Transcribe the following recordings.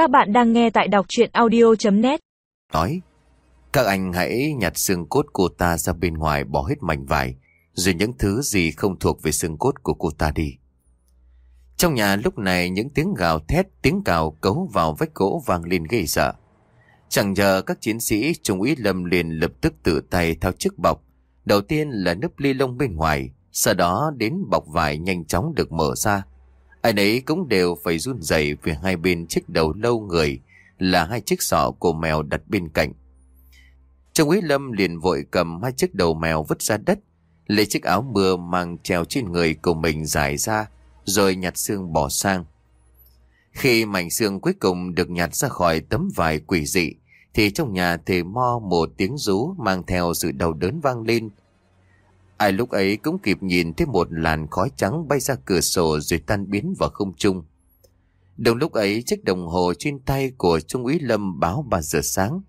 Các bạn đang nghe tại đọc chuyện audio.net Nói, các anh hãy nhặt xương cốt cô ta ra bên ngoài bỏ hết mảnh vải, rồi những thứ gì không thuộc về xương cốt của cô ta đi. Trong nhà lúc này những tiếng gào thét, tiếng cào cấu vào vách gỗ vang lên gây sợ. Chẳng chờ các chiến sĩ, Trung úy Lâm liền lập tức tự tay thao chiếc bọc. Đầu tiên là nắp ly lông bên ngoài, sau đó đến bọc vải nhanh chóng được mở ra. Ai nấy cũng đều phải run rẩy vì hai bên chiếc đầu lâu người là hai chiếc sọ của mèo đặt bên cạnh. Trong úy Lâm liền vội cầm hai chiếc đầu mèo vứt ra đất, lấy chiếc áo mưa mang treo trên người của mình giải ra, rồi nhặt xương bỏ sang. Khi mảnh xương cuối cùng được nhặt ra khỏi tấm vải quỷ dị, thì trong nhà thề mo một tiếng rú mang theo sự đau đớn vang lên. Ai lúc ấy cũng kịp nhìn thấy một làn khói trắng bay ra cửa sổ rồi tan biến vào không trung. Đồng lúc ấy, chiếc đồng hồ trên tay của Trung úy Lâm báo 3 giờ sáng.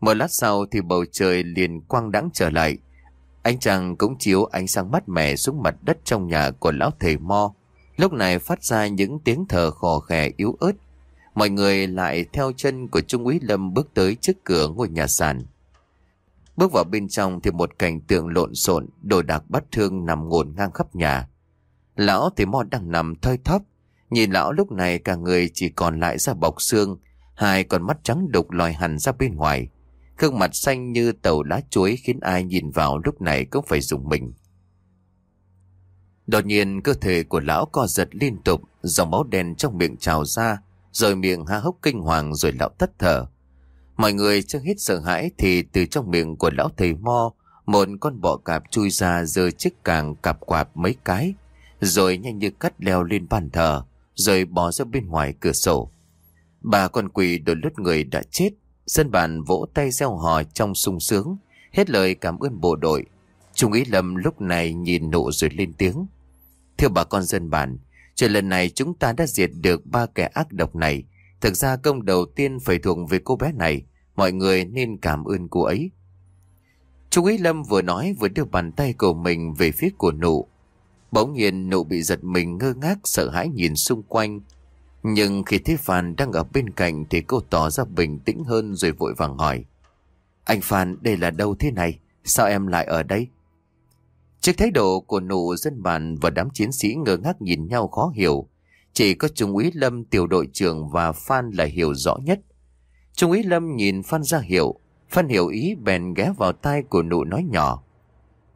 Một lát sau thì bầu trời liền quang đãng trở lại. Ánh trăng cũng chiếu ánh sáng mát mẻ xuống mặt đất trong nhà của lão thầy Mo. Lúc này phát ra những tiếng thở khò khè yếu ớt. Mọi người lại theo chân của Trung úy Lâm bước tới trước cửa ngôi nhà sàn. Bước vào bên trong thì một cảnh tượng lộn xộn, đồ đạc bắt thương nằm ngổn ngang khắp nhà. Lão thì Mo đang nằm thoi thóp. Nhìn lão lúc này cả người chỉ còn lại da bọc xương, hai con mắt trắng đục lòi hẳn ra bên ngoài. Gương mặt xanh như tàu lá chuối khiến ai nhìn vào lúc này cũng phải dùng mình. Đột nhiên cơ thể của lão co giật liên tục, dòng máu đen trong miệng trào ra, rồi miệng há hốc kinh hoàng rồi lão tắt thở. Mọi người chưa hết sợ hãi thì từ trong miệng của lão thầy mo, một con bọ cạp chui ra giơ chiếc càng cạp quạp mấy cái, rồi nhanh như cắt leo lên bàn thờ, rồi bỏ ra bên ngoài cửa sổ. Bà con quỷ đột lướt người đã chết, dân bản vỗ tay reo hò trong sung sướng, hết lời cảm ơn bộ đội. Trung ý Lâm lúc này nhìn nụ rồi lên tiếng. Thưa bà con dân bản, chuyện lần này chúng ta đã diệt được ba kẻ ác độc này. Thực ra công đầu tiên phải thuộc về cô bé này, mọi người nên cảm ơn cô ấy. Trung ý Lâm vừa nói vừa đưa bàn tay của mình về phía của nụ. Bỗng nhiên nụ bị giật mình ngơ ngác, sợ hãi nhìn xung quanh. Nhưng khi thấy Phan đang ở bên cạnh thì cô tỏ ra bình tĩnh hơn rồi vội vàng hỏi. Anh Phan, đây là đâu thế này? Sao em lại ở đây? Trước thái độ của nụ, dân bản và đám chiến sĩ ngơ ngác nhìn nhau khó hiểu. Chỉ có Trung úy Lâm, tiểu đội trưởng và Phan là hiểu rõ nhất. Trung úy Lâm nhìn Phan ra hiểu. Phan hiểu ý bèn ghé vào tai của nụ nói nhỏ.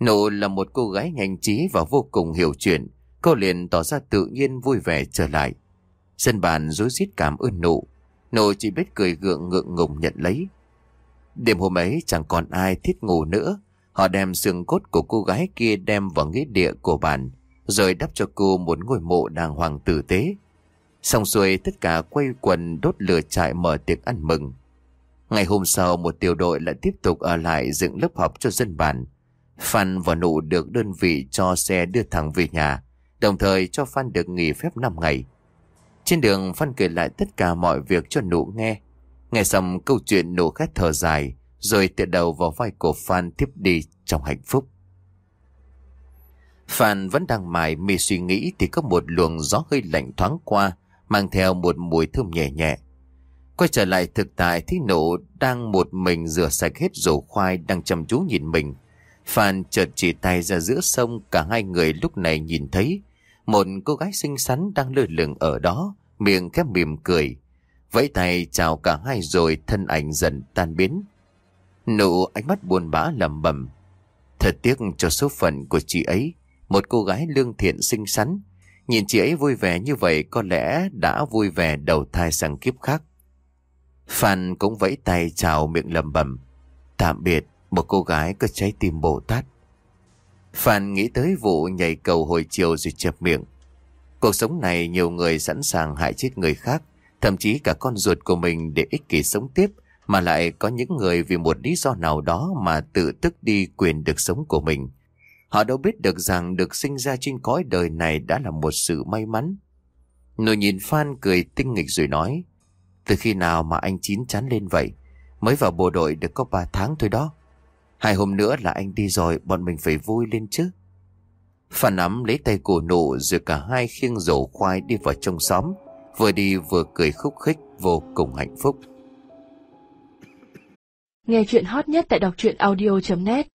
Nụ là một cô gái nhanh trí và vô cùng hiểu chuyện. Cô liền tỏ ra tự nhiên vui vẻ trở lại. Dân bàn rối rít cảm ơn nụ. Nụ chỉ biết cười gượng ngượng ngùng nhận lấy. Đêm hôm ấy chẳng còn ai thiết ngủ nữa. Họ đem xương cốt của cô gái kia đem vào nghĩa địa của bàn, rồi đắp cho cô một ngôi mộ đàng hoàng tử tế. Xong xuôi tất cả quay quần đốt lửa trại mở tiệc ăn mừng. Ngày hôm sau một tiểu đội lại tiếp tục ở lại dựng lớp học cho dân bản. Phan và nụ được đơn vị cho xe đưa thẳng về nhà, đồng thời cho Phan được nghỉ phép 5 ngày. Trên đường Phan kể lại tất cả mọi việc cho nụ nghe. Nghe xong câu chuyện nụ khét thở dài, rồi tựa đầu vào vai của Phan tiếp đi trong hạnh phúc. Phan vẫn đang mải mê suy nghĩ thì có một luồng gió hơi lạnh thoáng qua, mang theo một mùi thơm nhẹ nhẹ. Quay trở lại thực tại thì nổ đang một mình rửa sạch hết rổ khoai đang chăm chú nhìn mình. Phan chợt chỉ tay ra giữa sông cả hai người lúc này nhìn thấy một cô gái xinh xắn đang lơ lửng ở đó, miệng khép mỉm cười. Vẫy tay chào cả hai rồi thân ảnh dần tan biến. Nụ ánh mắt buồn bã lầm bầm. Thật tiếc cho số phận của chị ấy, một cô gái lương thiện xinh xắn. Nhìn chị ấy vui vẻ như vậy có lẽ đã vui vẻ đầu thai sang kiếp khác. Phan cũng vẫy tay chào miệng lầm bầm. Tạm biệt, một cô gái có trái tim Bồ Tát. Phan nghĩ tới vụ nhảy cầu hồi chiều rồi chẹp miệng. Cuộc sống này nhiều người sẵn sàng hại chết người khác, thậm chí cả con ruột của mình để ích kỷ sống tiếp, mà lại có những người vì một lý do nào đó mà tự tức đi quyền được sống của mình. Họ đâu biết được rằng được sinh ra trên cõi đời này đã là một sự may mắn. Nội nhìn Phan cười tinh nghịch rồi nói, từ khi nào mà anh chín chắn lên vậy? Mới vào bộ đội được có 3 tháng thôi đó. Hai hôm nữa là anh đi rồi, bọn mình phải vui lên chứ. Phan nắm lấy tay cổ nụ rồi cả hai khiêng rổ khoai đi vào trong xóm. Vừa đi vừa cười khúc khích vô cùng hạnh phúc Nghe chuyện hot nhất tại đọc truyện audio.net